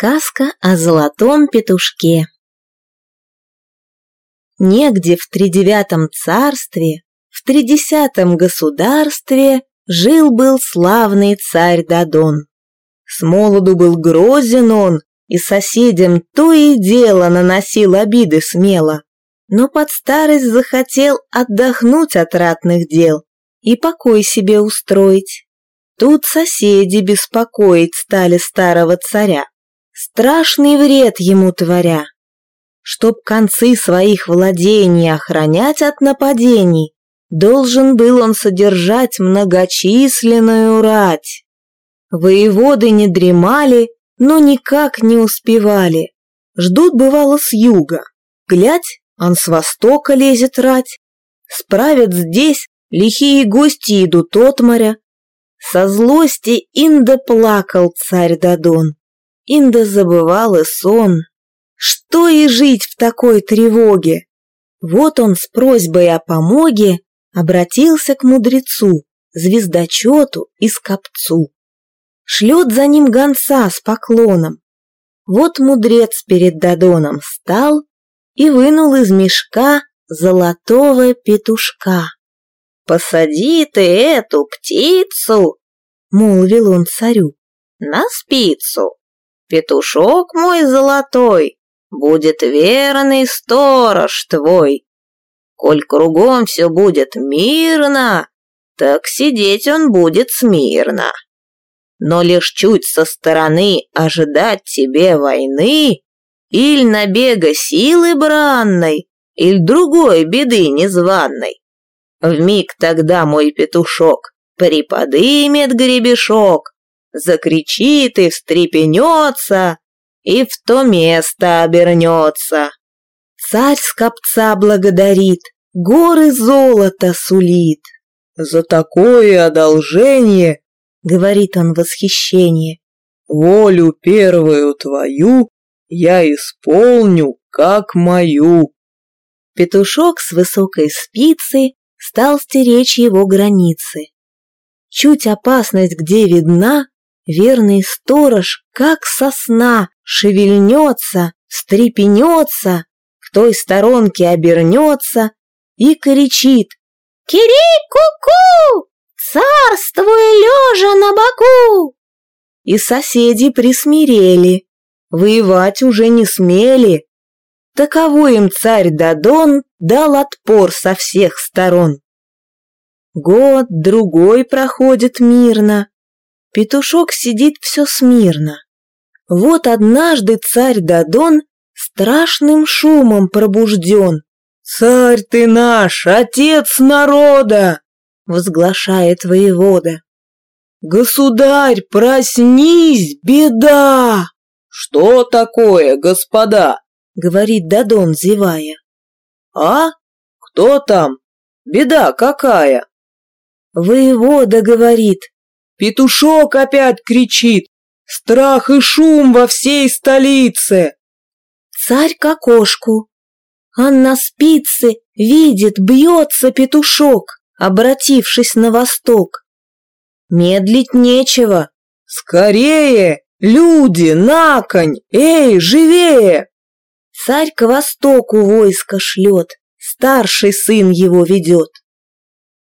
Сказка о золотом петушке Негде в тридевятом царстве, в тридесятом государстве жил-был славный царь Дадон. С молоду был грозен он, и соседям то и дело наносил обиды смело, но под старость захотел отдохнуть от ратных дел и покой себе устроить. Тут соседи беспокоить стали старого царя страшный вред ему творя. Чтоб концы своих владений охранять от нападений, должен был он содержать многочисленную рать. Воеводы не дремали, но никак не успевали. Ждут, бывало, с юга. Глядь, он с востока лезет рать. Справят здесь, лихие гости идут от моря. Со злости инда плакал царь Дадон. Инда забывала сон. Что и жить в такой тревоге? Вот он с просьбой о помоге обратился к мудрецу, звездочету и скопцу. Шлет за ним гонца с поклоном. Вот мудрец перед Дадоном стал и вынул из мешка золотого петушка. «Посади ты эту птицу!» — молвил он царю. «На спицу!» Петушок мой золотой, будет верный сторож твой. Коль кругом все будет мирно, так сидеть он будет смирно. Но лишь чуть со стороны ожидать тебе войны, или набега силы бранной, или другой беды незваной. Вмиг тогда мой петушок приподымет гребешок, закричит и встрепенется, и в то место обернется. Царь скопца благодарит, горы золота сулит. «За такое одолжение, — говорит он в восхищении, — волю первую твою я исполню, как мою». Петушок с высокой спицы стал стеречь его границы. Чуть опасность где видна, Верный сторож, как сосна, шевельнется, встрепенется, в той сторонке обернется и кричит «Кири, ку-ку! Царствуй лежа на боку!» И соседи присмирели, воевать уже не смели. Таковой им царь Дадон дал отпор со всех сторон. Год, другой проходит мирно, Петушок сидит все смирно. Вот однажды царь Дадон страшным шумом пробужден. «Царь ты наш, отец народа!» — возглашает воевода. «Государь, проснись, беда!» «Что такое, господа?» — говорит Дадон, зевая. «А? Кто там? Беда какая?» Воевода говорит, Петушок опять кричит. Страх и шум во всей столице. Царь к окошку. Он на спице видит, бьется петушок, обратившись на восток. Медлить нечего. Скорее, люди, на конь, эй, живее! Царь к востоку войско шлет, старший сын его ведет.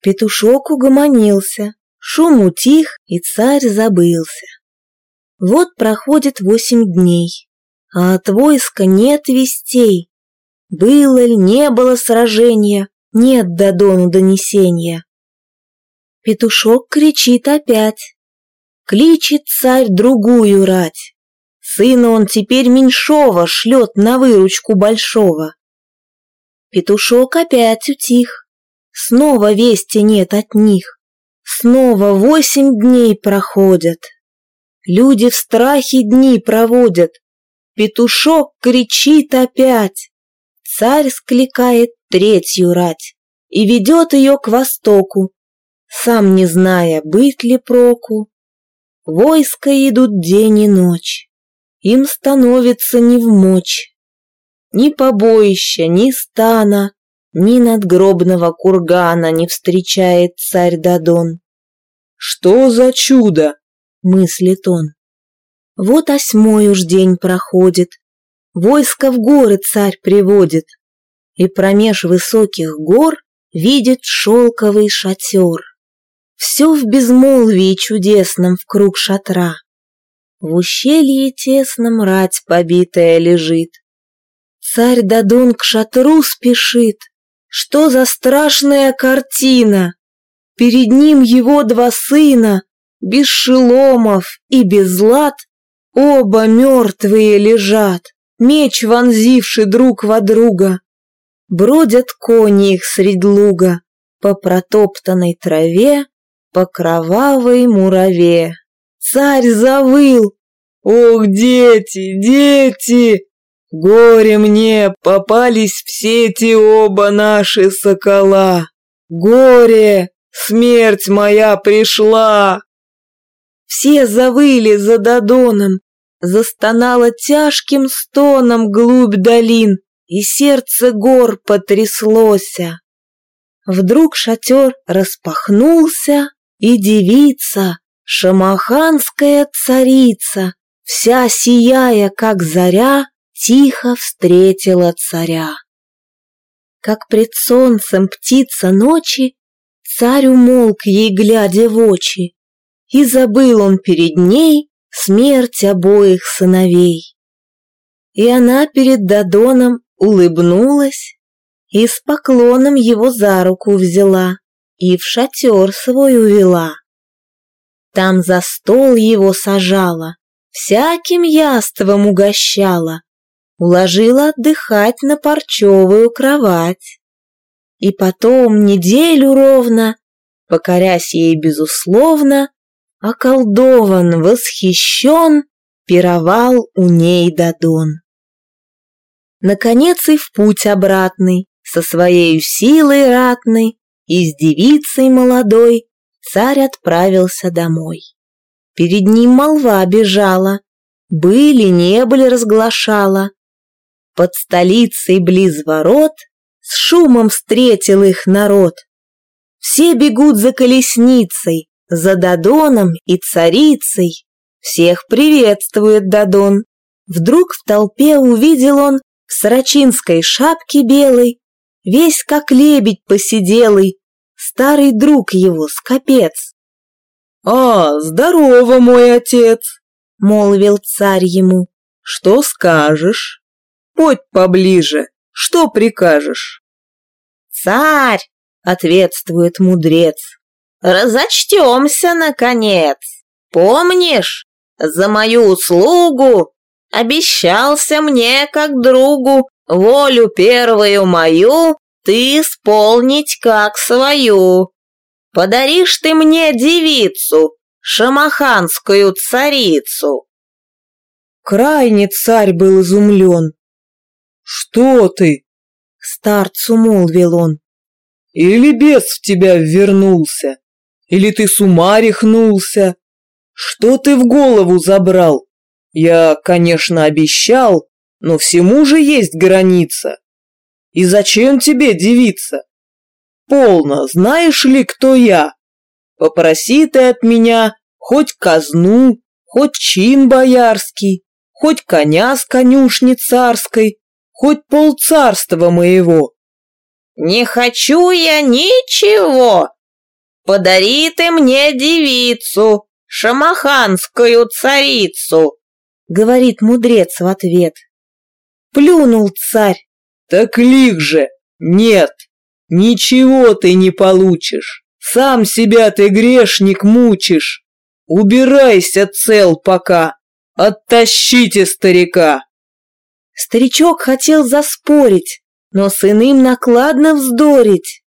Петушок угомонился, Шум утих, и царь забылся. Вот проходит восемь дней, а от войска нет вестей. Было ли, не было сражения, нет до дону донесения. Петушок кричит опять. Кличет царь другую рать. Сына он теперь меньшого шлет на выручку большого. Петушок опять утих. Снова вести нет от них. Снова восемь дней проходят. Люди в страхе дни проводят. Петушок кричит опять. Царь скликает третью рать и ведет ее к востоку, сам не зная, быть ли проку. Войска идут день и ночь, им становится не в мочь. Ни побоища, ни стана, ни надгробного кургана не встречает царь Дадон. «Что за чудо?» — мыслит он. Вот осьмой уж день проходит, войско в горы царь приводит, и промеж высоких гор видит шелковый шатер. Все в безмолвии чудесном в круг шатра. В ущелье тесном рать побитая лежит. Царь Дадун к шатру спешит. Что за страшная картина! Перед ним его два сына, без шеломов и без лад, оба мертвые лежат, меч вонзивший друг во друга. Бродят кони их средь луга, по протоптанной траве, по кровавой мураве. Царь завыл. «Ох, дети, дети! Горе мне, попались все эти оба наши сокола! Горе, смерть моя пришла!» Все завыли за Додоном, застонало тяжким стоном глубь долин, и сердце гор потряслося. Вдруг шатер распахнулся, и девица, шамаханская царица, вся сияя, как заря, тихо встретила царя. Как пред солнцем птица ночи, царь умолк ей, глядя в очи, и забыл он перед ней смерть обоих сыновей. И она перед Дадоном улыбнулась и с поклоном его за руку взяла и в шатер свой увела. Там за стол его сажала, всяким яством угощала, уложила отдыхать на парчевую кровать. И потом неделю ровно, покорясь ей безусловно, околдован, восхищен, пировал у ней Дадон. Наконец и в путь обратный, со своей силой ратной и с девицей молодой царь отправился домой. Перед ним молва бежала, были, не были разглашала. Под столицей близ ворот с шумом встретил их народ. Все бегут за колесницей, за Дадоном и царицей. Всех приветствует Дадон. Вдруг в толпе увидел он в сорочинской шапке белой, весь как лебедь посиделый, старый друг его, скопец. «А, здорово, мой отец!» — молвил царь ему. «Что скажешь? Подь поближе, что прикажешь?» «Царь!» — ответствует мудрец. «Разочтемся, наконец! Помнишь, за мою услугу Обещался мне, как другу, волю первую мою ты исполнить как свою. Подаришь ты мне девицу, шамаханскую царицу. Крайне царь был изумлен. «Что ты?» — старцу молвил он. «Или бес в тебя вернулся, или ты с ума рехнулся. Что ты в голову забрал? Я, конечно, обещал, но всему же есть граница. И зачем тебе девица? Полно, знаешь ли, кто я? Попроси ты от меня хоть казну, хоть чин боярский, хоть коня с конюшни царской, хоть полцарства моего. Не хочу я ничего. Подари ты мне девицу, шамаханскую царицу, — говорит мудрец в ответ. Плюнул царь. «Так лих же! Нет! Ничего ты не получишь! Сам себя ты, грешник, мучишь! Убирайся цел пока! Оттащите старика!» Старичок хотел заспорить, но с иным накладно вздорить.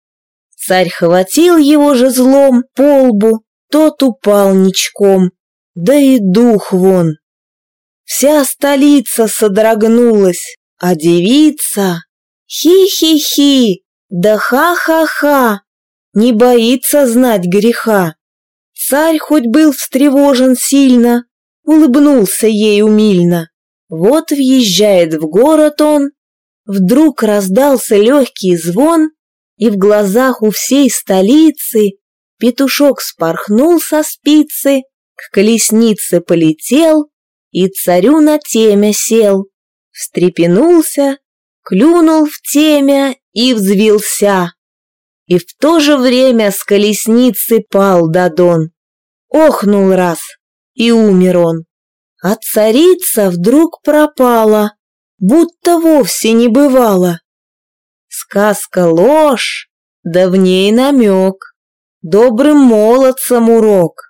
Царь хватил его же злом по лбу, тот упал ничком, да и дух вон. Вся столица содрогнулась, а девица... Хи-хи-хи, да ха-ха-ха, не боится знать греха. Царь хоть был встревожен сильно, улыбнулся ей умильно. Вот въезжает в город он, вдруг раздался легкий звон, и в глазах у всей столицы петушок спорхнул со спицы, к колеснице полетел, и царю на темя сел, встрепенулся, клюнул в темя и взвился. И в то же время с колесницы пал Дадон. Охнул раз, и умер он. А царица вдруг пропала, будто вовсе не бывало. Сказка ложь, да в ней намек, добрым молодцам урок.